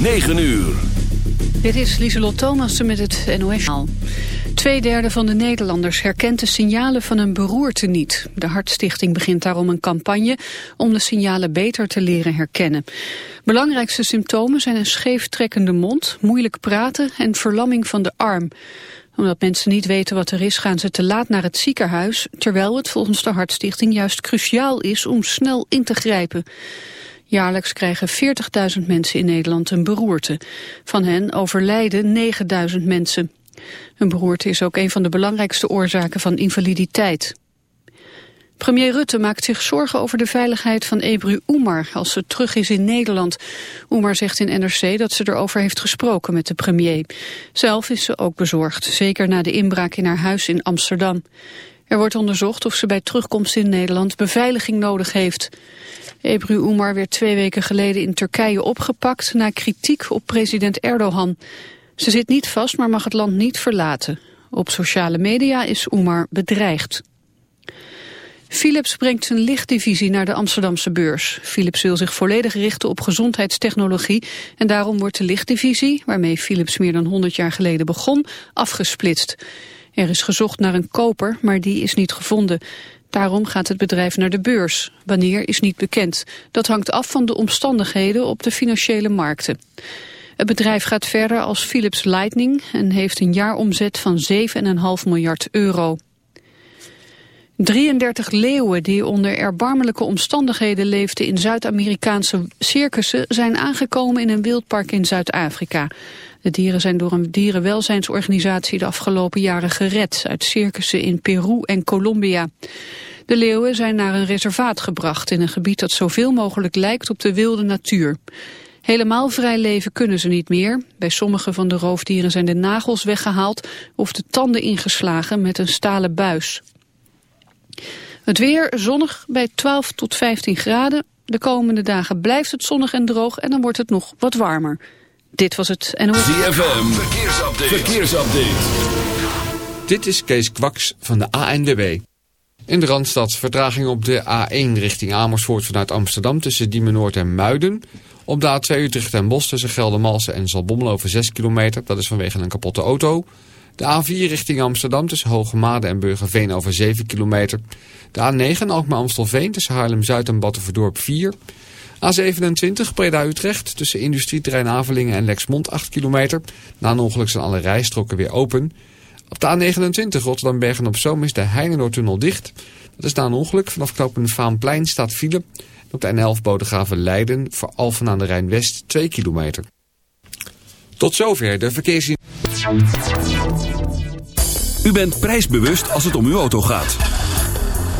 9 uur. Dit is Lieselot Thomassen met het nos Tweederde van de Nederlanders herkent de signalen van een beroerte niet. De Hartstichting begint daarom een campagne om de signalen beter te leren herkennen. Belangrijkste symptomen zijn een scheeftrekkende mond, moeilijk praten en verlamming van de arm omdat mensen niet weten wat er is, gaan ze te laat naar het ziekenhuis, terwijl het volgens de Hartstichting juist cruciaal is om snel in te grijpen. Jaarlijks krijgen 40.000 mensen in Nederland een beroerte. Van hen overlijden 9.000 mensen. Een beroerte is ook een van de belangrijkste oorzaken van invaliditeit. Premier Rutte maakt zich zorgen over de veiligheid van Ebru Oemar als ze terug is in Nederland. Oemar zegt in NRC dat ze erover heeft gesproken met de premier. Zelf is ze ook bezorgd, zeker na de inbraak in haar huis in Amsterdam. Er wordt onderzocht of ze bij terugkomst in Nederland beveiliging nodig heeft. Ebru Umar werd twee weken geleden in Turkije opgepakt na kritiek op president Erdogan. Ze zit niet vast, maar mag het land niet verlaten. Op sociale media is Umar bedreigd. Philips brengt zijn lichtdivisie naar de Amsterdamse beurs. Philips wil zich volledig richten op gezondheidstechnologie en daarom wordt de lichtdivisie, waarmee Philips meer dan 100 jaar geleden begon, afgesplitst. Er is gezocht naar een koper, maar die is niet gevonden. Daarom gaat het bedrijf naar de beurs. Wanneer is niet bekend. Dat hangt af van de omstandigheden op de financiële markten. Het bedrijf gaat verder als Philips Lightning en heeft een jaaromzet van 7,5 miljard euro. 33 leeuwen die onder erbarmelijke omstandigheden leefden in Zuid-Amerikaanse circussen zijn aangekomen in een wildpark in Zuid-Afrika. De dieren zijn door een dierenwelzijnsorganisatie de afgelopen jaren gered uit circussen in Peru en Colombia. De leeuwen zijn naar een reservaat gebracht in een gebied dat zoveel mogelijk lijkt op de wilde natuur. Helemaal vrij leven kunnen ze niet meer. Bij sommige van de roofdieren zijn de nagels weggehaald of de tanden ingeslagen met een stalen buis. Het weer zonnig bij 12 tot 15 graden. De komende dagen blijft het zonnig en droog en dan wordt het nog wat warmer. Dit was het NOS. ZFM, verkeersupdate. verkeersupdate. Dit is Kees Kwaks van de ANWB. In de Randstad vertraging op de A1 richting Amersfoort vanuit Amsterdam tussen Diemen Noord en Muiden. Op de A2 Utrecht en Bos tussen Geldermalsen en Zalbommel over 6 kilometer. Dat is vanwege een kapotte auto. De A4 richting Amsterdam tussen Hoogmade en Burgerveen over 7 kilometer. De A9 Alkmaar-Amstelveen tussen Haarlem-Zuid en Battenverdorp 4. A27 Breda-Utrecht tussen industrieterrein Avelingen en Lexmond 8 kilometer. Na een ongeluk zijn alle rijstroken weer open. Op de A29 Rotterdam-Bergen-op-Zoom is de Heinenoordtunnel dicht. Dat is na een ongeluk. Vanaf knooppunt Vaanplein staat file. Op de N11 Bodegraven Leiden voor Alphen aan de Rijn-West 2 kilometer. Tot zover de verkeers... U bent prijsbewust als het om uw auto gaat.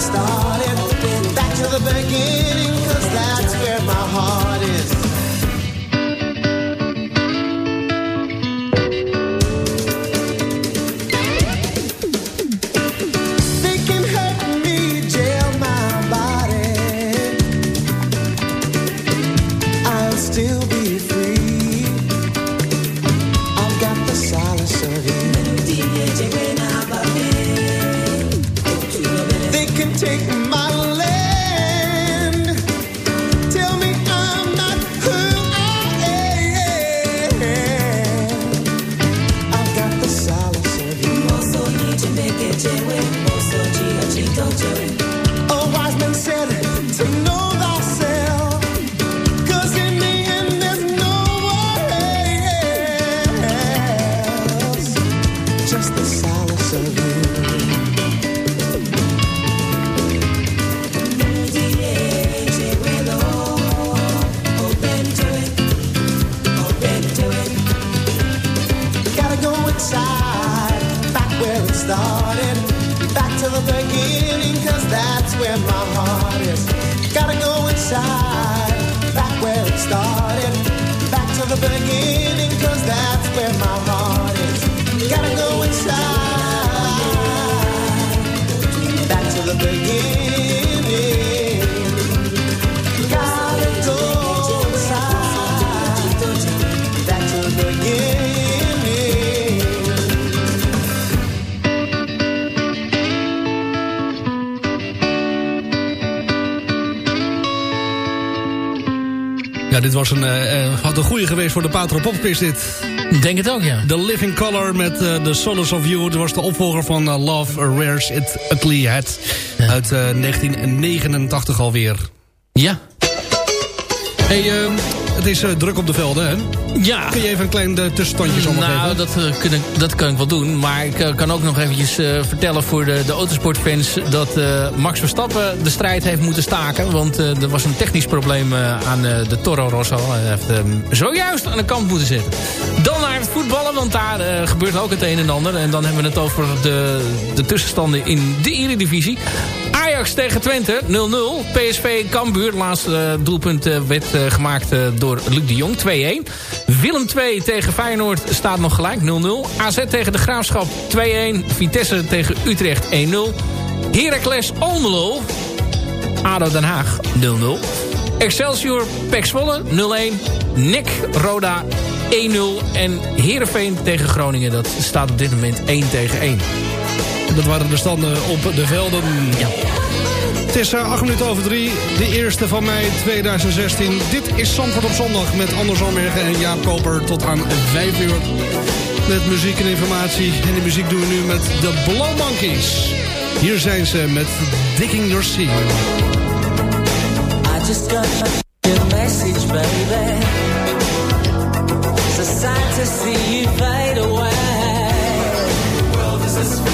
stars. Geweest voor de Patro Popquiz dit. Denk het ook, ja. The Living Color met eh, The Solace of You. Dat was de opvolger van eh, Love Wears It Ugly Hat. Uit eh, 1989 alweer. Ja. Hey, eh, het is eh, druk op de velden, hè? Ja. Kun je even een klein uh, tussenstandje zo Nou, dat, eh, kun ik, dat kan ik wel doen. Maar ik eh, kan ook nog eventjes eh, vertellen voor de, de autosportfans... dat eh, Max Verstappen de strijd heeft moeten staken. Want eh, er was een technisch probleem eh, aan eh, de Toro Rosso. Hij heeft hem zojuist aan de kant moeten zetten. Dan naar het voetballen, want daar eh, gebeurt ook het een en ander. En dan hebben we het over de, de tussenstanden in de Eredivisie. Ajax tegen Twente, 0-0. PSV Cambuur, laatste eh, doelpunt eh, werd eh, gemaakt door Luc de Jong, 2-1. Willem 2 tegen Feyenoord staat nog gelijk, 0-0. AZ tegen de Graafschap, 2-1. Vitesse tegen Utrecht, 1-0. Heracles Almelo, ADO Den Haag, 0-0. Excelsior Pek Zwolle, 0-1. NEC Roda, 1-0. En Heerenveen tegen Groningen, dat staat op dit moment 1 tegen 1. Dat waren de standen op de velden. Ja. Het is uh, 8 minuten over 3, de eerste van mei 2016. Dit is Zandvoort op zondag met Anders Almergen en Jaap Koper tot aan 5 uur. Met muziek en informatie. En die muziek doen we nu met de Blow Monkeys. Hier zijn ze met Digging Your Sea. I just got your message, baby. It's a sight to see you fade away. World is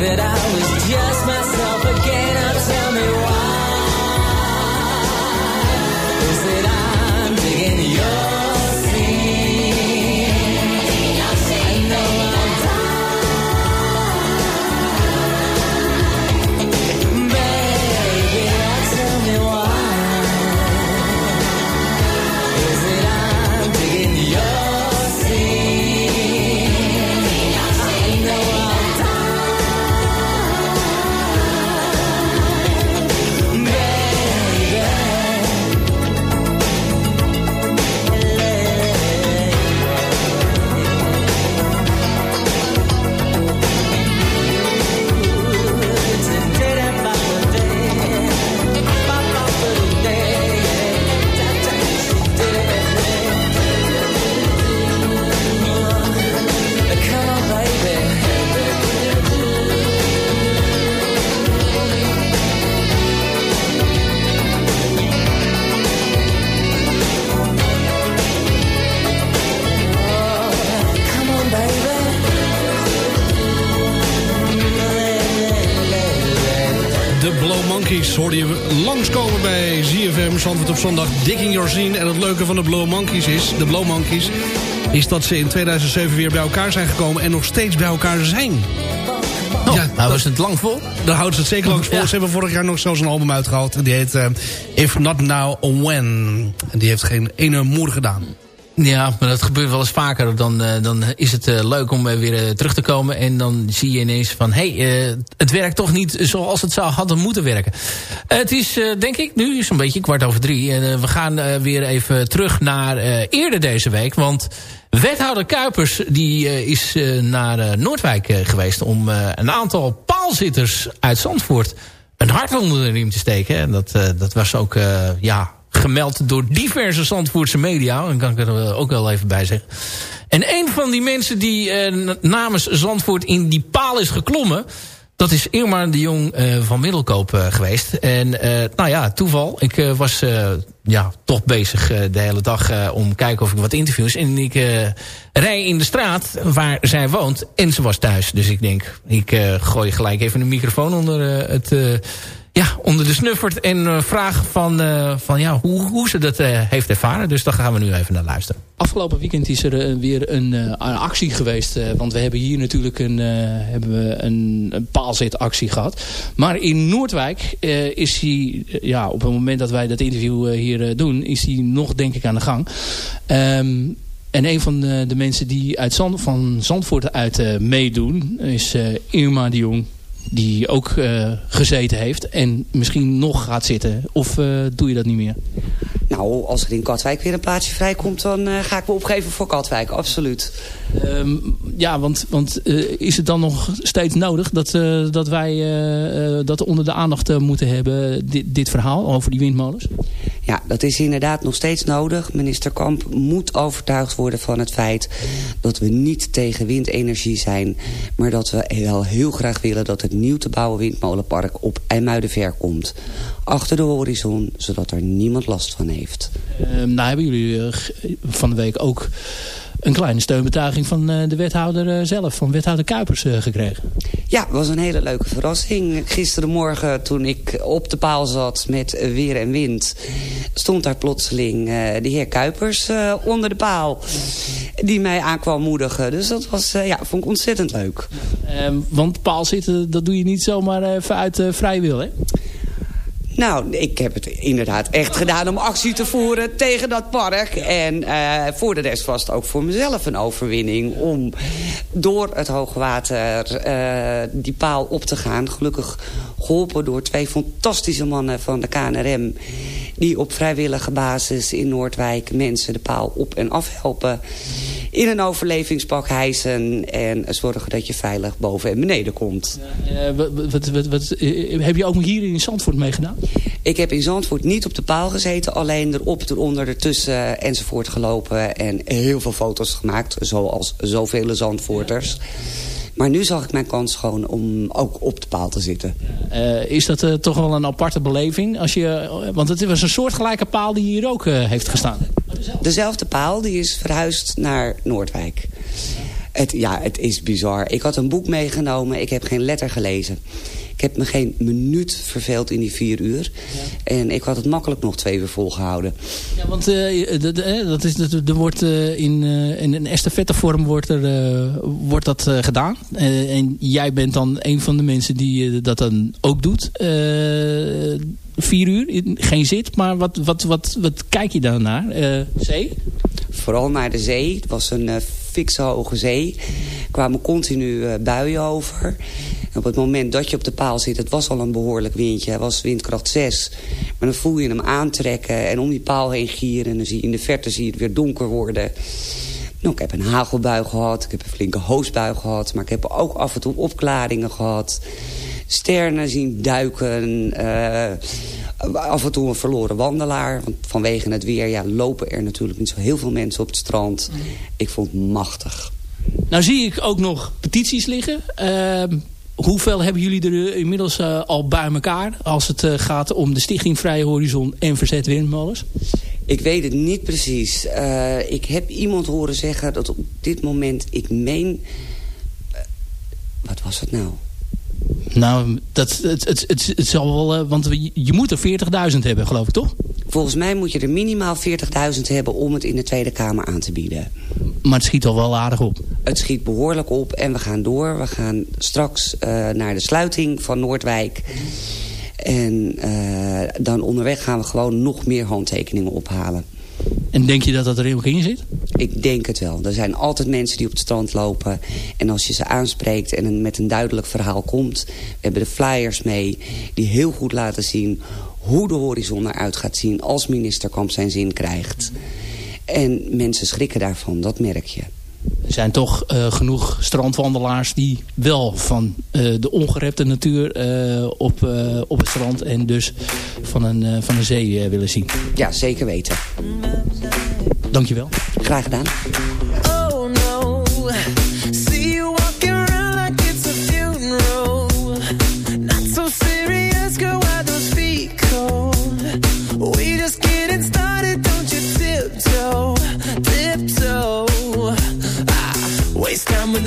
that I was just myself again. ZFM Zandvoort op zondag. Digging Your Scene. En het leuke van de Blow Monkeys is, de Blow Monkeys... is dat ze in 2007 weer bij elkaar zijn gekomen... en nog steeds bij elkaar zijn. Oh, Ja, nou was het lang vol. Daar houden ze het zeker langs vol. Ja. Ze hebben vorig jaar nog zelfs een album uitgehaald. En die heet eh, If Not Now, When. En die heeft geen ene moer gedaan. Ja, maar dat gebeurt wel eens vaker. Dan, eh, dan is het eh, leuk om eh, weer terug te komen. En dan zie je ineens van... hé, hey, het werkt toch niet zoals het zou hadden moeten werken. Het is, denk ik, nu zo'n beetje kwart over drie. En we gaan weer even terug naar eerder deze week. Want wethouder Kuipers die, is naar Noordwijk geweest... om een aantal paalzitters uit Zandvoort... een hart onder de riem te steken. En dat, dat was ook... ja, gemeld door diverse Zandvoortse media. Dan kan ik er eh, ook wel even bij zeggen. En een van die mensen die eh, namens Zandvoort in die paal is geklommen... dat is Irma de Jong eh, van Middelkoop eh, geweest. En eh, nou ja, toeval. Ik eh, was ja, toch bezig de hele dag om kijken of ik wat interviews... en ik rij in de straat waar zij woont en ze was thuis. Dus ik denk, ik gooi gelijk even een microfoon onder het... ja, onder de snuffert en eh, vraag van, eh, van ja, hoe, hoe ze dat eh, heeft ervaren. Dus daar gaan we nu even naar luisteren. Afgelopen weekend is er weer een, een actie geweest. want we hebben hier natuurlijk een, hebben we een, een paalzetactie gehad. Maar in Noordwijk is hij, ja, op het moment dat wij dat interview hier doen... is hij nog denk ik aan de gang. Ehm, en een van de, mensen die uit Zand, van Zandvoort uit meedoen... is eh, Irma de Jong. Die ook eh, gezeten heeft. En misschien nog gaat zitten. Of eh, doe je dat niet meer? Nou, als er in Katwijk weer een plaatsje vrijkomt... dan eh, ga ik me opgeven voor Katwijk, absoluut. Ehm, ja, want, want eh, is het dan nog steeds nodig dat, eh, dat wij eh, dat onder de aandacht moeten hebben, dit, dit verhaal over die windmolens? Ja, dat is inderdaad nog steeds nodig. Minister Kamp moet overtuigd worden van het feit... dat we niet tegen windenergie zijn... maar dat we wel heel graag willen dat het nieuw te bouwen windmolenpark... op IJmuidenver komt. Achter de horizon, zodat er niemand last van heeft. Ehm, nou hebben jullie van de week ook een kleine steunbetuiging van eh, de wethouder eh, zelf, van wethouder Kuipers eh, gekregen. Ja, het was een hele leuke verrassing. Gisterenmorgen toen ik op de paal zat met weer en wind... stond daar plotseling de heer Kuipers onder de paal... die mij aankwam moedigen. Dus dat was, ja, vond ik ontzettend leuk. Ehm, want paal zitten, dat doe je niet zomaar even uit eh, vrij wil, hè? Nou, ik heb het inderdaad echt gedaan om actie te voeren tegen dat park. En eh, voor de rest was het ook voor mezelf een overwinning... om door het hoogwater eh, die paal op te gaan. Gelukkig geholpen door twee fantastische mannen van de KNRM... die op vrijwillige basis in Noordwijk mensen de paal op en af helpen... in een overlevingspak hijsen en zorgen dat je veilig boven en beneden komt. Eh, wat, wat, wat, wat, eh, heb je ook hier in Zandvoort meegedaan? Ik heb in Zandvoort niet op de paal gezeten. Alleen erop, eronder, ertussen enzovoort gelopen. En heel veel foto's gemaakt. Zoals zoveel Zandvoorters. Maar nu zag ik mijn kans gewoon om ook op de paal te zitten. Eh, is dat eh, toch wel een aparte beleving? Als je, eh, want het was een soortgelijke paal die hier ook heeft gestaan. Dezelfde paal die is verhuisd naar Noordwijk. Het, ja, het is bizar. Ik had een boek meegenomen. Ik heb geen letter gelezen. Ik heb me geen minuut verveeld in die vier uur. En ik had het makkelijk nog twee uur volgehouden. Ja, want eh, dat, dat is, er wordt eh, in, in een estafettevorm wordt, er, wordt dat gedaan. En jij bent dan een van de mensen die dat dan ook doet. Vier uur, geen zit. Maar wat, wat, wat, wat kijk je dan naar? Zee? Vooral naar de zee. Het was een fikse hoge zee. Er kwamen continu buien over. Op het moment dat je op de paal zit, het was al een behoorlijk windje. Het was windkracht 6. Maar dan voel je hem aantrekken en om die paal heen gieren. En dan zie je in de verte zie je het weer donker worden. Nou, ik heb een hagelbui gehad, ik heb een flinke hoosbui gehad... maar ik heb ook af en toe opklaringen gehad. Sterren zien duiken, eh, af en toe een verloren wandelaar. Want vanwege het weer ja, lopen er natuurlijk niet zo heel veel mensen op het strand. Ik vond het machtig. Nou zie ik ook nog petities liggen. Ehm, hoeveel hebben jullie er eh, inmiddels eh, al bij elkaar... als het eh, gaat om de Stichting Vrije Horizon en Verzet Windmolens? Ik weet het niet precies. Ik heb iemand horen zeggen dat op dit moment, ik meen... wat was het nou? Nou, dat, het, het, het, het zal wel... eh, want je, moet er 40.000 hebben, geloof ik, toch? Volgens mij moet je er minimaal 40.000 hebben om het in de Tweede Kamer aan te bieden. Maar het schiet al wel aardig op. Het schiet behoorlijk op en we gaan door. We gaan straks eh, naar de sluiting van Noordwijk. En eh, dan onderweg gaan we gewoon nog meer handtekeningen ophalen. En denk je dat dat er ook in zit? Ik denk het wel. Er zijn altijd mensen die op het strand lopen. En als je ze aanspreekt en met een duidelijk verhaal komt... we hebben de flyers mee die heel goed laten zien... hoe de horizon eruit gaat zien als minister Kamp zijn zin krijgt. En mensen schrikken daarvan, dat merk je. Er zijn toch eh, genoeg strandwandelaars die wel van eh, de ongerepte natuur eh, op, eh, op het strand... en dus van een, eh, van een zee willen zien. Ja, zeker weten. Dankjewel. Graag gedaan. Oh no,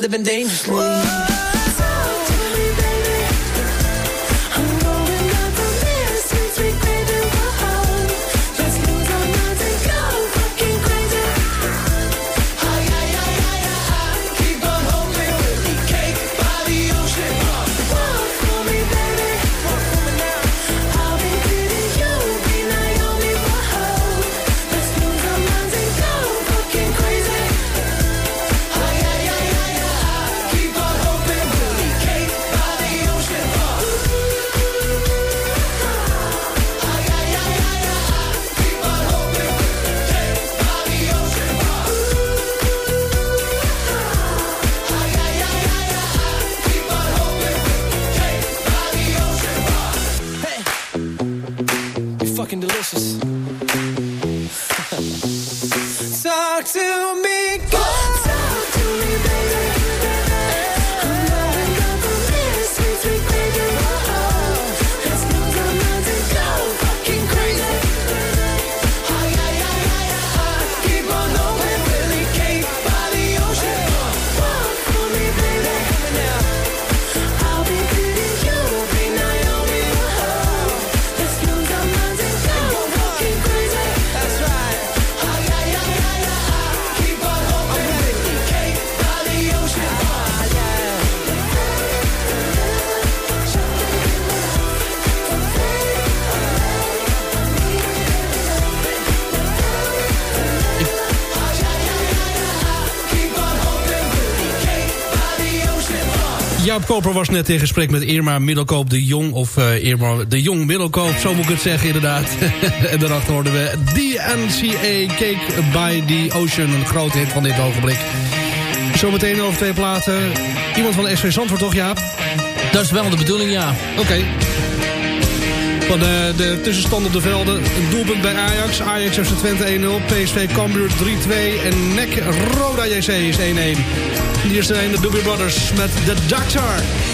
Living dangerously. Koper was net in gesprek met Irma Middelkoop de Jong. Of eh, Irma de Jong Middelkoop, zo moet ik het zeggen inderdaad. en daarachter hoorden we DNCA Cake by the Ocean. Een grote hit van dit ogenblik. Zometeen over twee platen. Iemand van SV Zandvoort toch, Jaap? Dat is wel de bedoeling, ja. Oké. Van de, de tussenstand op de velden. Een doelpunt bij Ajax. Ajax FC Twente 1-0. PSV Cambuur 3-2. En NEC Roda JC is 1-1. Hier zijn de Doobie Brothers met The Doctor.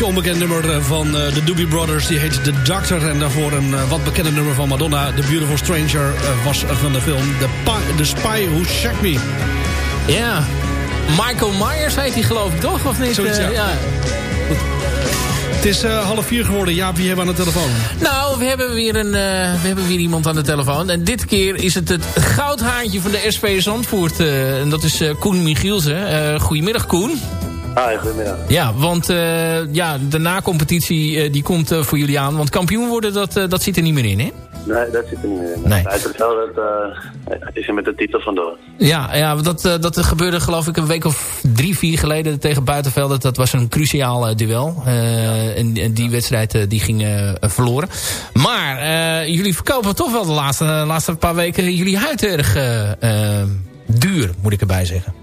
Beetje onbekend nummer eh, van eh, de Doobie Brothers. Die heet The Doctor. En daarvoor een eh, wat bekende nummer van Madonna. The Beautiful Stranger was van de film The, Spy Who Shagged Me. Ja. Michael Myers heet hij geloof ik toch? Of niet? Zoiets, ja. Het is half vier geworden. Jaap, wie hebben we aan de telefoon? Nou, we hebben, weer een, we hebben weer iemand aan de telefoon. En dit keer is het het goudhaantje van de SV Zandvoort. en dat is Koen Michielsen. Goedemiddag Koen. Hi, goedemiddag. Ja, want eh, ja, de na-competitie eh, die komt eh, voor jullie aan. Want kampioen worden, dat, dat zit er niet meer in, hè? Nee, dat zit er niet meer in. Nee. Het is wel dat, het is er met de titel vandoor. Ja, ja dat, dat gebeurde geloof ik een week of drie, vier geleden tegen Buitenveld. Dat was een cruciaal duel. En, en die wedstrijd die ging verloren. Maar jullie verkopen toch wel de laatste, laatste paar weken jullie huid erg duur, moet ik erbij zeggen.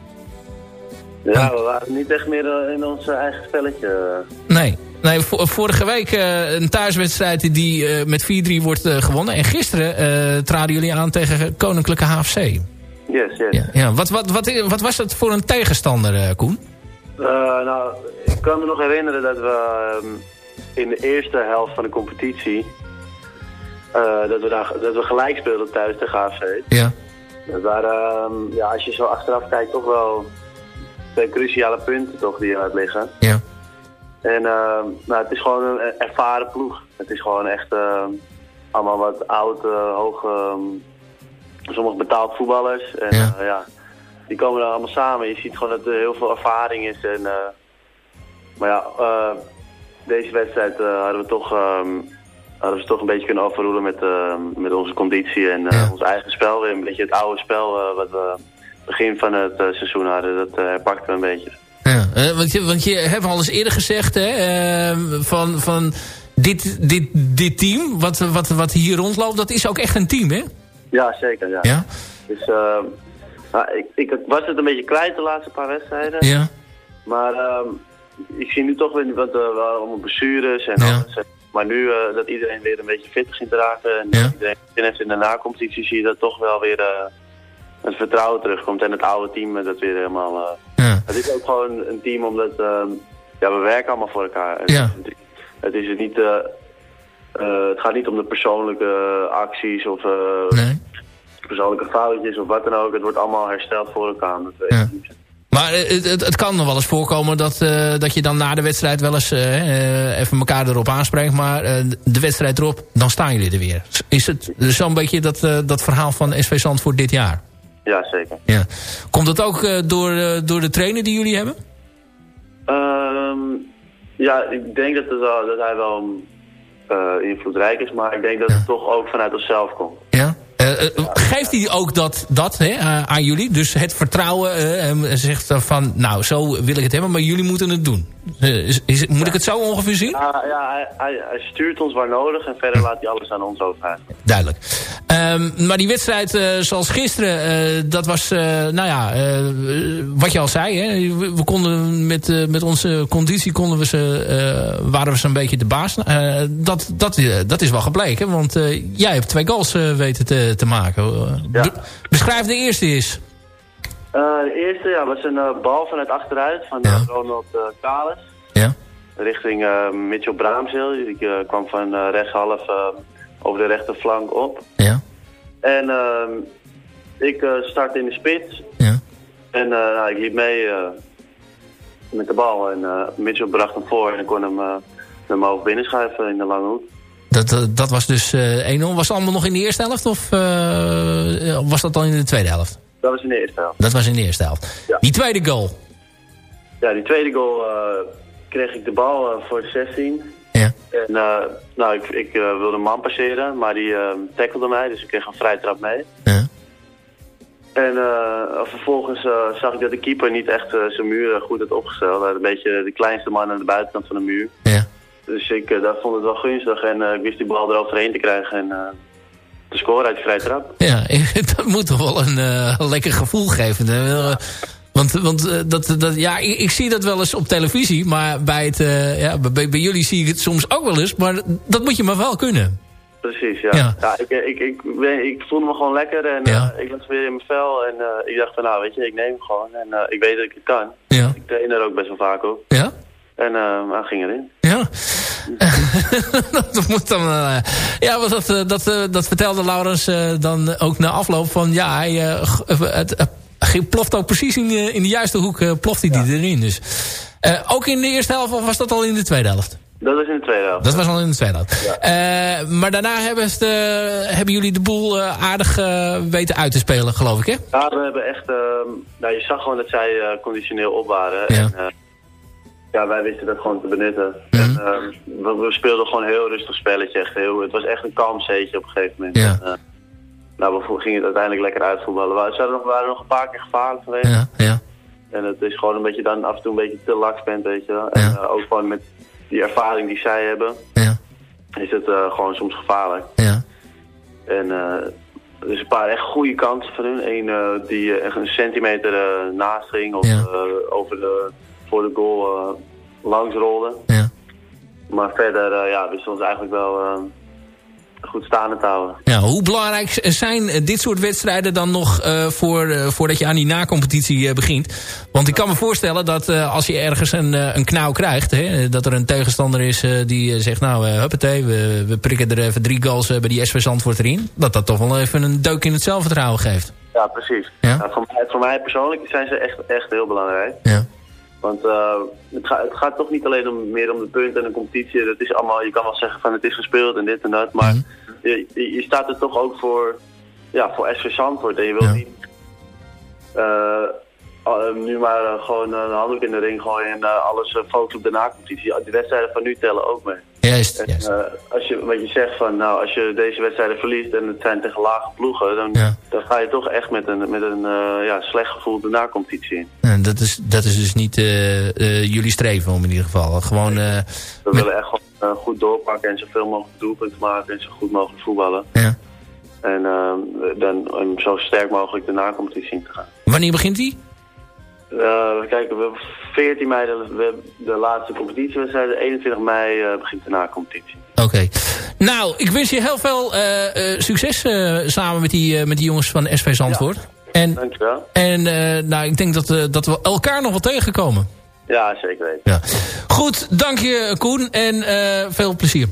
Ja, we waren niet echt meer eh, in ons eh, eigen spelletje. Nee. Nee, vo- vorige week eh, een thuiswedstrijd die eh, met 4-3 wordt eh, gewonnen. En gisteren eh, traden jullie aan tegen Koninklijke HFC. Yes, yes. Ja, ja. Wat, wat, wat, wat was dat voor een tegenstander, eh, Koen? Eh, nou, ik kan me nog herinneren dat we ehm, in de eerste helft van de competitie... eh, dat, we daar, dat we gelijk speelden thuis tegen AFC. Ja. Dat waren, ehm, ja, als je zo achteraf kijkt, toch wel twee cruciale punten toch, die eruit liggen. Ja. En ehm, nou, het is gewoon een ervaren ploeg. Het is gewoon echt ehm, allemaal wat oud, eh, hoog, ehm, sommige betaald voetballers. En Ja. ja. die komen dan allemaal samen. Je ziet gewoon dat er heel veel ervaring is. En, eh, maar ja, eh, deze wedstrijd eh, hadden we toch... ehm, hadden we ze toch een beetje kunnen overroelen met, met onze conditie en eh, Ja. ons eigen spel. Weer een beetje het oude spel eh, wat we begin van het eh, seizoen hadden. Dat eh, herpakten we een beetje. Ja, want, je, want je hebt al eens eerder gezegd hè, eh, van, van dit, dit, dit team wat, wat, wat hier rondloopt, dat is ook echt een team, hè? Ja, zeker. Ja. Ja? Dus eh, nou, ik, ik was het een beetje kwijt de laatste paar wedstrijden. Ja. Maar ehm, ik zie nu toch weer, want eh, hadden allemaal blessures en Ja. alles. Maar nu dat iedereen weer een beetje fit begint te raken en Ja. iedereen zin heeft in de nacompetitie, zie je dat toch wel weer het vertrouwen terugkomt. En het oude team dat weer helemaal... eh, Ja. Het is ook gewoon een team omdat ehm, ja, we werken allemaal voor elkaar. Ja. Het, het is het niet... eh, eh, het gaat niet om de persoonlijke acties of Nee. persoonlijke foutjes of wat dan ook. Het wordt allemaal hersteld voor elkaar. Ja. Maar het, het, het kan nog wel eens voorkomen dat, dat je dan na de wedstrijd wel eens even elkaar erop aanspreekt. Maar de wedstrijd erop, dan staan jullie er weer. Is het zo'n beetje dat, dat verhaal van SV Zandvoort dit jaar? Ja, zeker. Ja. Komt dat ook eh, door, eh, door de trainer die jullie hebben? Ehm, ja, ik denk dat, het wel, dat hij wel eh, invloedrijk is, maar ik denk dat het toch ook vanuit onszelf komt. Ja. Geeft hij ook dat, dat hè, aan jullie? Dus het vertrouwen en zegt van, nou, zo wil ik het hebben, maar jullie moeten het doen. Eh, is, is- moet ik het zo ongeveer zien? Ja, ja hij, hij, hij stuurt ons waar nodig en verder laat hij alles aan ons over. Duidelijk. Ehm, maar die wedstrijd eh, zoals gisteren, eh, dat was, nou ja, wat je al zei. Hè, we, konden met, met onze conditie konden we ze, waren we ze een beetje de baas. Dat, dat, dat is wel gebleken, want jij hebt twee goals weten te, te maken. Ja. beschrijf de eerste eens. Eh, de eerste ja, was een eh, bal vanuit achteruit van Ja. eh, Ronald eh Kalis. Ja. Richting Mitchell Braamseel. Die eh, kwam van rechtshalf over de rechterflank op. Ja. En ehm, ik startte in de spits. Ja. En nou, ik liep mee met de bal. En Mitchell bracht hem voor en ik kon hem uh, naar mijn hoofd binnenschuiven in de lange hoek. Dat, dat was dus eh 1-0. Was het allemaal nog in de eerste helft? Of was dat dan in de tweede helft? Dat was in de eerste helft. Dat was in de eerste helft. Ja. Die tweede goal. Ja, die tweede goal eh, kreeg ik de bal eh, voor de 16. Ja. En eh, nou, ik, ik wilde een man passeren, maar die tackelde mij, dus ik kreeg een vrije trap mee. Ja. En vervolgens zag ik dat de keeper niet echt zijn muur goed had opgesteld. Hij had een beetje de kleinste man aan de buitenkant van de muur. Ja. Dus ik dat vond het wel gunstig en ik wist die bal eroverheen te krijgen en te scoren uit de vrije trap. Ja, dat moet toch wel een eh, lekker gevoel geven. Eh, want want eh, dat, dat, ja, ik, ik zie dat wel eens op televisie. Maar bij, het, ja, bij, bij jullie zie ik het soms ook wel eens. Maar dat moet je maar wel kunnen. Precies, ja. Ja. ja. ik, ik, ik, ik voelde me gewoon lekker en Ja. ik was weer in mijn vel. En ik dacht van nou, weet je, ik neem hem gewoon. En ik weet dat ik het kan. Ja. Ik train er ook best wel vaak op. Ja? En uh, ging erin. Ja. dat moet dan... eh, ja, want dat, eh, dat, eh, dat vertelde Laurens dan ook na afloop van... Ja, hij het, ploft ook precies in, de- in de juiste hoek ploft hij die erin. Dus. Ook in de eerste helft of was dat al in de tweede helft? Dat was in de tweede helft. Dat was al in de tweede helft. Maar daarna hebben, ze de- hebben jullie de boel aardig weten uit te spelen, geloof ik, hè? Ja, we hebben echt... ehm, nou, je zag gewoon dat zij conditioneel op waren. Ja. En, ja, wij wisten dat gewoon te benutten. En, ehm, we, we speelden gewoon een heel rustig spelletje. Echt heel, het was echt een kalm zeetje op een gegeven moment. Ja. En, eh, nou, we gingen het uiteindelijk lekker uitvoetballen. We waren nog, waren nog een paar keer gevaarlijk geweest. Ja, ja. En het is gewoon een beetje dan af en toe een beetje te laks bent, weet je wel. En Ja. eh, ook gewoon met die ervaring die zij hebben, Ja. is het eh, gewoon soms gevaarlijk. Ja. En er is een paar echt goede kansen van hun. Eén die echt een centimeter naast ging of over de, voor de goal eh, langs rolde. Ja. Maar verder eh, ja, wisten we ons eigenlijk wel eh, goed staande te houden. Ja, hoe belangrijk zijn dit soort wedstrijden dan nog voor, voordat je aan die nacompetitie eh, begint? Want ik kan me voorstellen dat als je ergens een, een knauw krijgt... Hè, dat er een tegenstander is die zegt... nou, uh, huppatee, we, we prikken er even drie goals bij die SV Zandvoort erin. Dat dat toch wel even een deuk in het zelfvertrouwen geeft. Ja, precies. Ja? Nou, voor, mij, voor mij persoonlijk zijn ze echt, echt heel belangrijk. Ja. Want eh, het, gaat, het gaat toch niet alleen om, meer om de punten en de competitie. Dat is allemaal, je kan wel zeggen van het is gespeeld en dit en dat. Maar Mhm. je, je, je staat er toch ook voor, ja, voor SV Zandvoort. En je wil Ja. niet eh, nu maar eh, gewoon een handdoek in de ring gooien en alles focussen op de nacompetitie. De wedstrijden van nu tellen ook mee. Juist, En, juist. eh, als je, wat je zegt van, nou, als je deze wedstrijden verliest en het zijn tegen lage ploegen, dan, Ja. dan ga je toch echt met een, met een eh, ja, slecht gevoel de nacompetitie in. En dat, is, dat is dus niet eh, jullie streven om in ieder geval. Gewoon, We Met- willen echt gewoon goed doorpakken en zoveel mogelijk doelpunten maken en zo goed mogelijk voetballen. ja. En dan om zo sterk mogelijk de nacompetitie in te gaan. Wanneer begint die? Eh, we kijken, we hebben 14 mei de, we de laatste competitiewedstrijd. 21 mei eh, begint de nacompetitie. Oké. Nou, ik wens je heel veel eh, succes samen met die, met die jongens van SV Zandvoort. En, Dankjewel. en nou, ik denk dat, dat we elkaar nog wel tegenkomen. Ja, zeker weten. Ja. Goed, dank je Koen en veel plezier.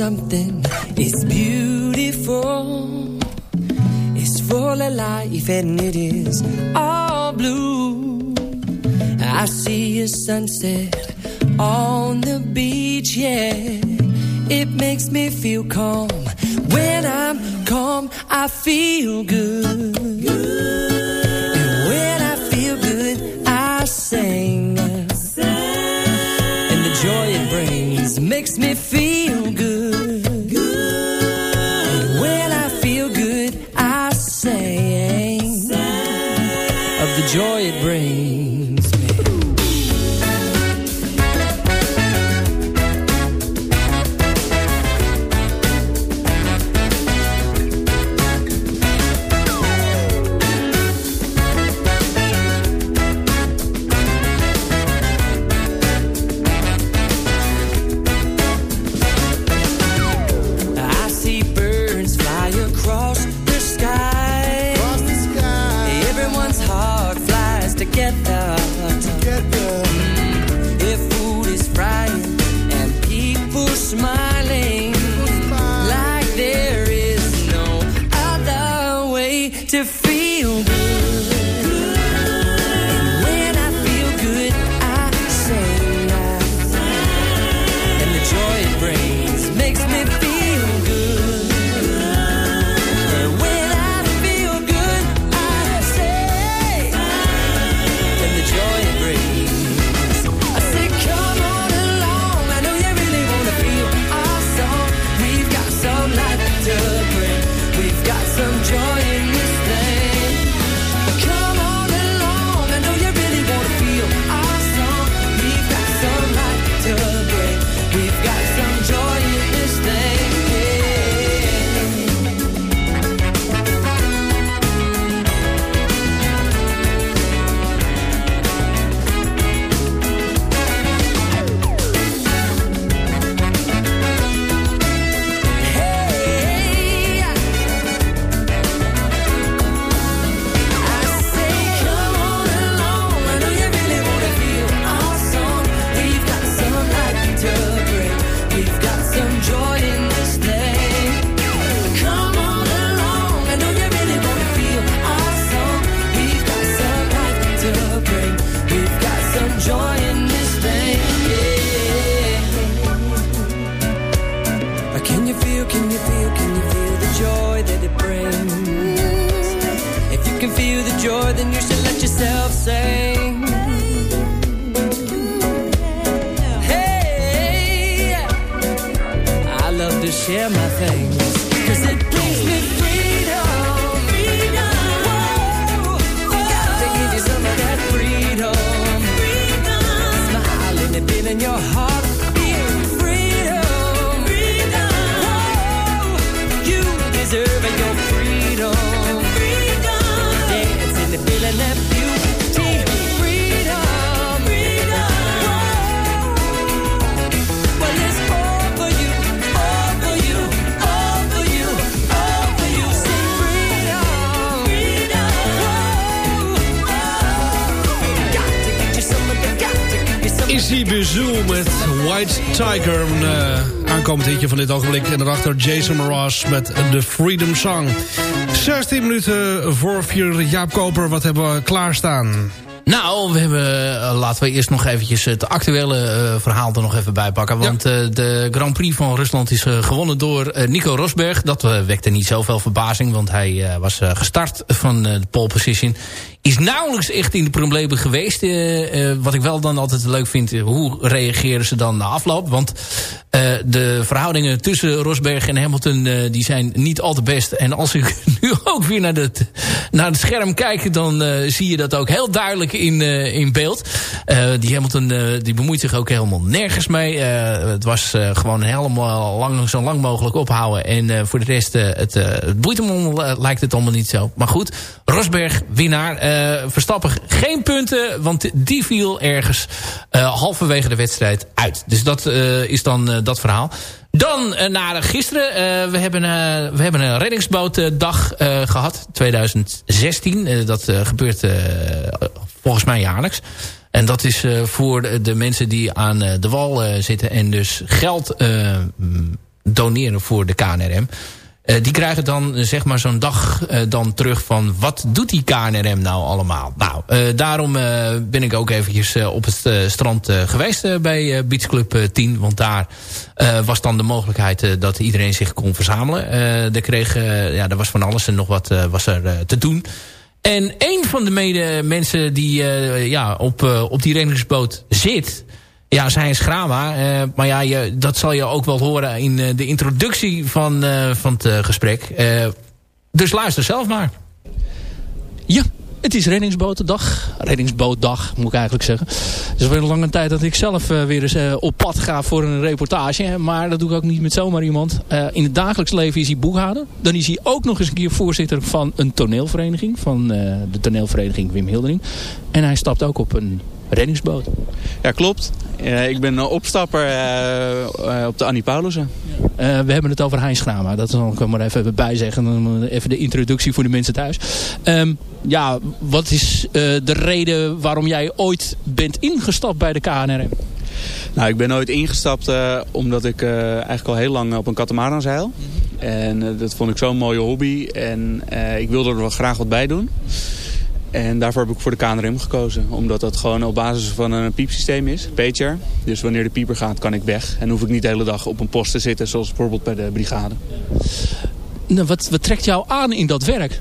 Something, it's beautiful. It's full of life and it is all blue. I see a sunset Bezoel met White Tiger. Een uh, aankomend hitje van dit ogenblik. En daarachter Jason Mraz met The Freedom Song. 16 minuten voor 4. Jaap Koper, wat hebben we klaarstaan? Nou, we hebben, eh, laten we eerst nog eventjes het actuele eh, verhaal er nog even bij pakken. Want eh, de Grand Prix van Rusland is eh, gewonnen door eh, Nico Rosberg. Dat eh, wekte niet zoveel verbazing, want hij eh, was eh, gestart van eh, de pole position. Is nauwelijks echt in de problemen geweest. eh, eh, wat ik wel dan altijd leuk vind, eh, hoe reageren ze dan na afloop? Want de verhoudingen tussen Rosberg en Hamilton, die zijn niet al te best. En als ik nu ook weer naar het, naar het scherm kijk, dan zie je dat ook heel duidelijk in, in beeld. Die Hamilton die bemoeit zich ook helemaal nergens mee. Het was gewoon helemaal lang, zo lang mogelijk ophouden. En voor de rest, het, het boeit hem lijkt het allemaal niet zo. Maar goed, Rosberg, winnaar. Eh, Verstappen geen punten, want die viel ergens eh, halverwege de wedstrijd uit. Dus dat eh, is dan dat verhaal. Dan naar gisteren. We, hebben, we hebben een reddingsbootdag gehad. 2016. dat gebeurt volgens mij jaarlijks. En dat is voor de, mensen die aan de wal zitten... en dus geld doneren voor de KNRM... die krijgen dan zeg maar zo'n dag dan terug van... wat doet die KNRM nou allemaal? Nou, daarom ben ik ook eventjes op het strand geweest bij Beach Club 10. Want daar was dan de mogelijkheid dat iedereen zich kon verzamelen. er, kreeg, ja, er was van alles en nog wat was er te doen... En een van de mede mensen die ja, op, op die reddingsboot zit... Ja, zij is Grama. Uh, maar ja, je, dat zal je ook wel horen in de introductie van, van het gesprek. dus luister zelf maar. Ja, het is reddingsbotendag. Reddingsbootdag, moet ik eigenlijk zeggen. Het is weer een lange tijd dat ik zelf uh, weer eens uh, op pad ga voor een reportage. Maar dat doe ik ook niet met zomaar iemand. Uh, in het dagelijks leven is hij boekhouder. Dan is hij ook nog eens een keer voorzitter van een toneelvereniging. Van de toneelvereniging Wim Hildering. En hij stapt ook op een reddingsboot. Ja, klopt. Ik ben opstapper uh, uh, op de Annie Paulussen. we hebben het over Heinz Grama. Dat zal ik maar even bij zeggen. Even de introductie voor de mensen thuis. Um, ja, wat is de reden waarom jij ooit bent ingestapt bij de KNRM? Nou, ik ben ooit ingestapt omdat ik eigenlijk al heel lang op een katamaran zeil. Mm -hmm. En dat vond ik zo'n mooie hobby. En ik wilde er wel graag wat bij doen. En daarvoor heb ik voor de KNRM gekozen. Omdat dat gewoon op basis van een piepsysteem is, pager. Dus wanneer de pieper gaat, kan ik weg. En hoef ik niet de hele dag op een post te zitten, zoals bijvoorbeeld bij de brigade. Nou, wat, wat trekt jou aan in dat werk?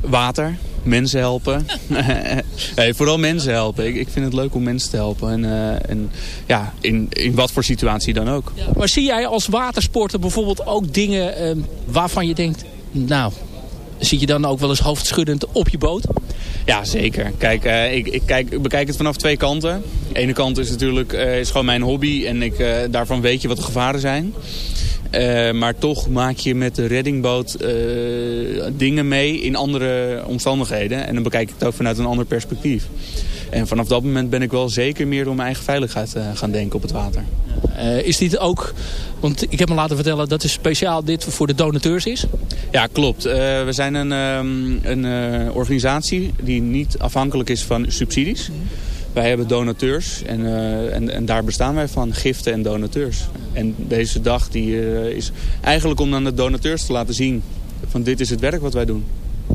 Water, mensen helpen. hey, vooral mensen helpen. Ik, ik, vind het leuk om mensen te helpen. En, uh, en ja, in, in wat voor situatie dan ook. Ja, maar zie jij als watersporter bijvoorbeeld ook dingen uh, waarvan je denkt... nou, zit je dan ook wel eens hoofdschuddend op je boot? Ja, zeker. Kijk, uh, ik, ik, kijk, ik bekijk het vanaf twee kanten. De ene kant is natuurlijk uh, is gewoon mijn hobby en ik, uh, daarvan weet je wat de gevaren zijn. maar toch maak je met de reddingboot dingen mee in andere omstandigheden. En dan bekijk ik het ook vanuit een ander perspectief. En vanaf dat moment ben ik wel zeker meer om mijn eigen veiligheid gaan denken op het water. Uh, is dit ook, want ik heb me laten vertellen dat het speciaal dit voor de donateurs is? Ja, klopt. Uh, we zijn een, um, een uh, organisatie die niet afhankelijk is van subsidies. Wij hebben donateurs en, en, en, daar bestaan wij van, giften en donateurs. En deze dag die, is eigenlijk om aan de donateurs te laten zien van dit is het werk wat wij doen.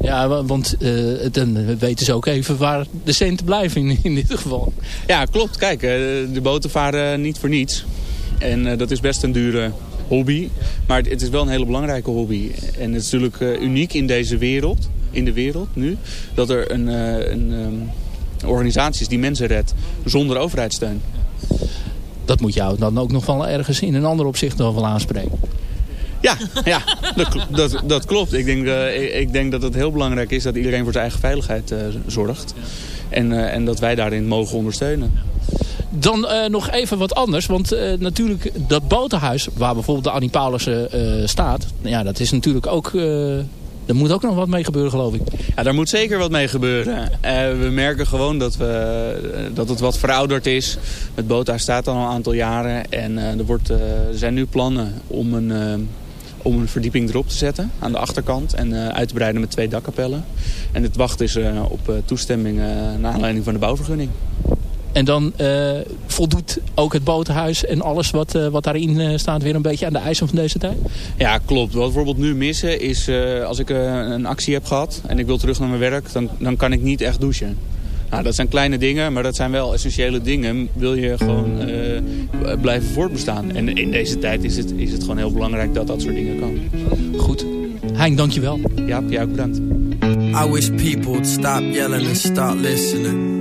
Ja, want uh, dan weten ze ook even waar de centen blijven in, in dit geval. Ja, klopt. Kijk, de boten varen niet voor niets. En uh, dat is best een dure hobby. Maar het is wel een hele belangrijke hobby. En het is natuurlijk uniek in deze wereld, in de wereld nu, dat er een, een um, organisatie is die mensen redt zonder overheidssteun. Dat moet jou dan ook nog wel ergens in een ander opzicht nog wel aanspreken. Ja, ja dat, dat, dat klopt. Ik denk, uh, ik denk dat het heel belangrijk is dat iedereen voor zijn eigen veiligheid uh, zorgt. En, uh, en dat wij daarin mogen ondersteunen. Dan nog even wat anders. Want natuurlijk dat botenhuis waar bijvoorbeeld de Annie Paulussen staat. Ja, dat is natuurlijk ook... er moet ook nog wat mee gebeuren, geloof ik. Ja, daar moet zeker wat mee gebeuren. we merken gewoon dat, we, dat het wat verouderd is. Het boothuis staat al een aantal jaren. En er, wordt, er zijn nu plannen om een om een verdieping erop te zetten aan de achterkant en uit te breiden met twee dakkapellen. En het wachten is op toestemming naar aanleiding van de bouwvergunning. En dan voldoet ook het botenhuis en alles wat, wat daarin staat weer een beetje aan de eisen van deze tijd? Ja, klopt. Wat we bijvoorbeeld nu missen is als ik een actie heb gehad en ik wil terug naar mijn werk, dan, dan kan ik niet echt douchen. Nou, dat zijn kleine dingen, maar dat zijn wel essentiële dingen. Wil je gewoon uh, blijven voortbestaan. En in deze tijd is het, is het gewoon heel belangrijk dat dat soort dingen kan. Goed. Hein, dankjewel. Ja, jij ook bedankt. I wish people would stop yelling and start listening.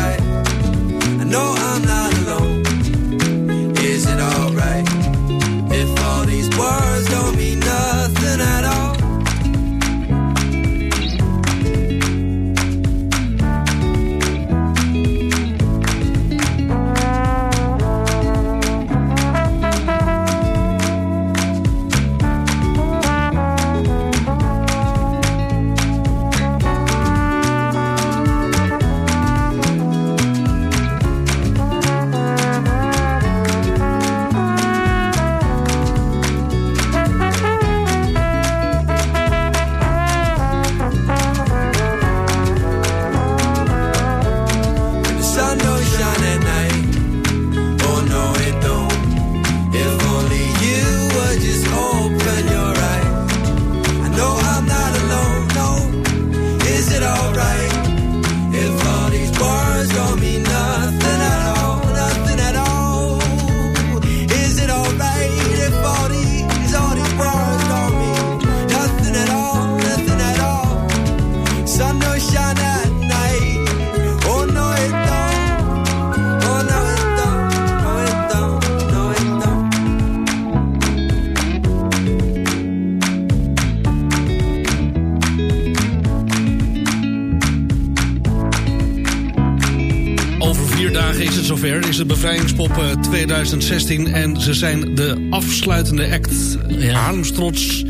2016. En ze zijn de afsluitende act. Trots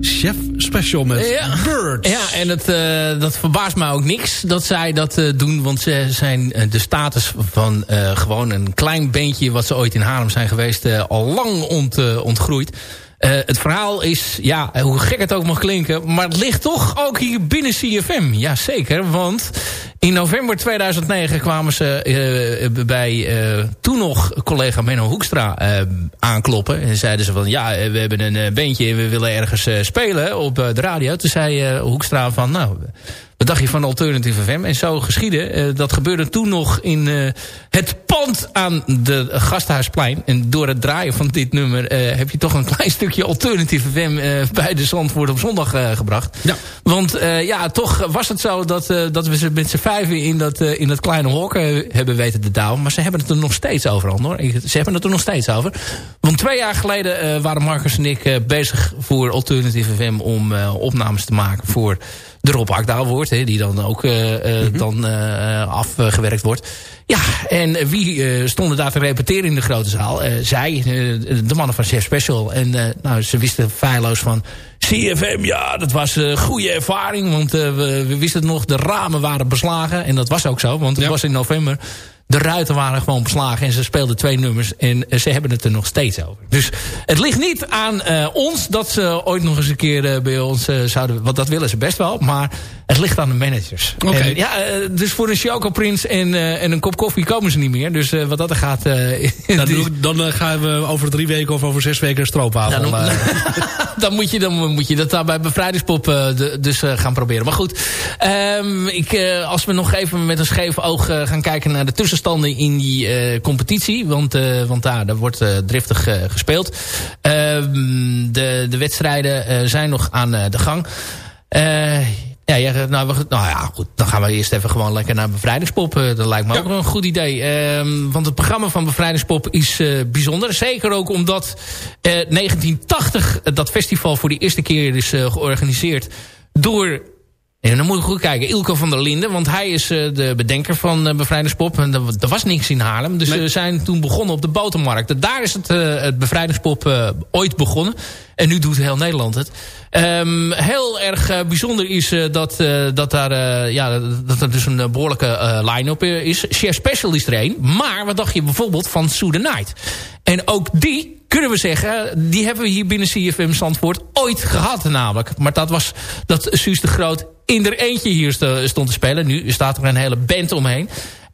Chef Special met Ja. Birds. Ja, en het, eh, dat verbaast mij ook niks dat zij dat eh, doen. Want ze zijn eh, de status van gewoon een klein beentje... wat ze ooit in Haarlem zijn geweest, al lang ont, ontgroeid. Het verhaal is, ja, hoe gek het ook mag klinken... maar het ligt toch ook hier binnen CFM. Jazeker, want in november 2009 kwamen ze eh, bij eh, toen nog collega Menno Hoekstra eh, aankloppen. En zeiden ze van, ja, we hebben een bandje... en we willen ergens spelen op de radio. Toen zei Hoekstra van, nou... Wat dacht je van Alternative FM? En zo geschieden. Eh, dat gebeurde toen nog in eh, het pand aan de Gasthuisplein. En door het draaien van dit nummer... eh, heb je toch een klein stukje Alternative FM... bij de Zandvoort op zondag gebracht. Ja. Want ja, toch was het zo dat, dat we ze met z'n vijven... in dat, in dat kleine hok hebben weten te douwen. Maar ze hebben het er nog steeds over, hoor. Ze hebben het er nog steeds over. Want twee jaar geleden waren Marcus en ik bezig voor Alternative FM... om opnames te maken voor de Rob Akdaal wordt. Hè, die dan ook eh, eh, dan, eh, afgewerkt wordt. Ja, en wie stonden daar te repeteren in de grote zaal? Zij, de mannen van Chef Special. En nou, ze wisten feilloos van... CFM, ja, dat was een goede ervaring. Want we, we wisten het nog, de ramen waren beslagen. En dat was ook zo, want het Ja. was in november. De ruiten waren gewoon beslagen en ze speelden twee nummers. En eh, ze hebben het er nog steeds over. Dus het ligt niet aan eh, ons dat ze ooit nog eens een keer eh, bij ons zouden... Want dat willen ze best wel, maar het ligt aan de managers. Oké. Ja, dus voor een Choco Prins en, en een kop koffie komen ze niet meer. Dus wat dat er gaat... eh, Dan, die- dan gaan we over drie weken of over zes weken een stroopwafel. Dan- dan, moet je, dan moet je dat daar bij Bevrijdingspop de- dus gaan proberen. Maar goed, ehm, ik, als we nog even met een scheef oog gaan kijken naar de tussenstanden in die eh, competitie. Want, eh, want daar, daar wordt eh, driftig gespeeld. Ehm, de, de wedstrijden zijn nog aan de gang. Ja, nou, nou ja, goed. Dan gaan we eerst even gewoon lekker naar Bevrijdingspop. Dat lijkt me ook een goed idee. Ehm, want het programma van Bevrijdingspop is bijzonder. Zeker ook omdat eh, 1980 dat festival voor de eerste keer is georganiseerd door En dan moet je goed kijken. Ilko van der Linden. Want hij is uh, de bedenker van uh, Bevrijdingspop. En er was niks in Haarlem. Dus ze zijn toen begonnen op de botermarkt. Daar is het, uh, het Bevrijdingspop ooit begonnen. En nu doet heel Nederland het. Um, heel erg bijzonder is dat, dat, daar, ja, dat er dus een behoorlijke line-up is. Chef Special is er een. Maar wat dacht je bijvoorbeeld van Sue the Night? En ook die, kunnen we zeggen, die hebben we hier binnen CFM Zandvoort ooit gehad namelijk. Maar dat was dat Suus de Groot in er eentje hier stond te spelen. Nu staat er een hele band omheen.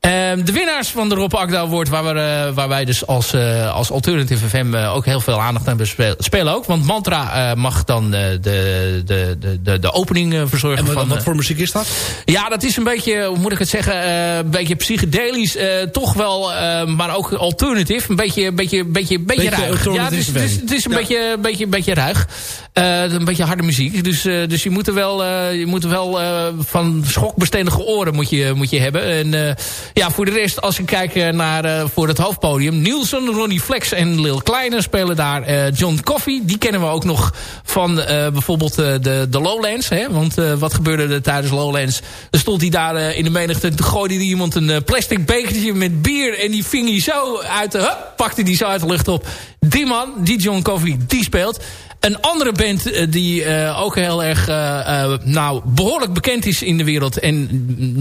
Um, de winnaars van de Rob Akda Award, waar, we, uh, waar wij dus als, uh, als Alternative FM uh, ook heel veel aandacht aan spelen ook. Want Mantra mag dan de, de, de, de, de opening verzorgen. En wat, van, wat voor muziek is dat? Ja, dat is een beetje, hoe moet ik het zeggen, een beetje psychedelisch. toch wel, maar ook alternative. Een beetje, beetje, beetje, beetje, beetje ruig. Ja, het is, het is, een beetje, beetje, beetje ruig. Een beetje harde muziek. Dus, dus je moet er wel, je moet er wel van schokbestendige oren moet je, moet je hebben. En ja, voor de rest, als ik kijk eh, naar voor het hoofdpodium... Nielsen, Ronnie Flex en Lil Kleine spelen daar. John Coffee, die kennen we ook nog van bijvoorbeeld de, de Lowlands. Hè? Want wat gebeurde er tijdens Lowlands? Dan stond hij daar in de menigte... toen gooide hij iemand een plastic bekertje met bier... en die ving hij zo uit de... Hup, pakte die zo uit de lucht op. Die man, die John Coffee, die speelt... Een andere band uh, die uh, ook heel erg uh, nou, behoorlijk bekend is in de wereld. En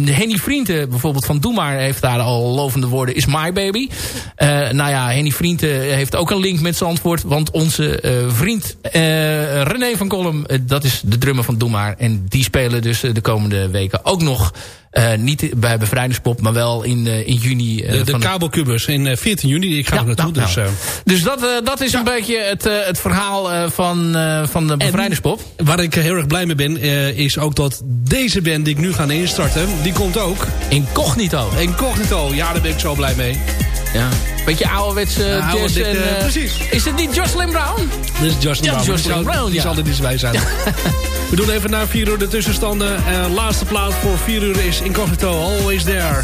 Henny Vrienden bijvoorbeeld van Doe Maar heeft daar al lovende woorden. Is My Baby. nou ja, Henny Vrienden heeft ook een link met Zandvoort. Want onze vriend René van Kolm, dat is de drummer van Doe Maar. En die spelen dus de komende weken ook nog uh, niet bij Bevrijdingspop, maar wel in, uh, in juni. Uh, de de van kabelcubus in 14 juni. Ik ga ja, er naartoe. Nou, dus, nou. dus dat, dat is ja. een beetje het, het verhaal van, van de Bevrijdingspop. En waar ik heel erg blij mee ben, is ook dat deze band die ik nu ga instarten, die komt ook. Incognito. Incognito, ja daar ben ik zo blij mee. Ja. Beetje ouderwetse ja, jazz en... Uh, precies. Is het niet Jocelyn Brown? Dit is Jocelyn ja, Brown. Jocelyn Brown, Die ja. zal er niet bij zijn. We doen even na 4 uur de tussenstanden. Uh, laatste plaat voor 4 uur is Incognito, Always There.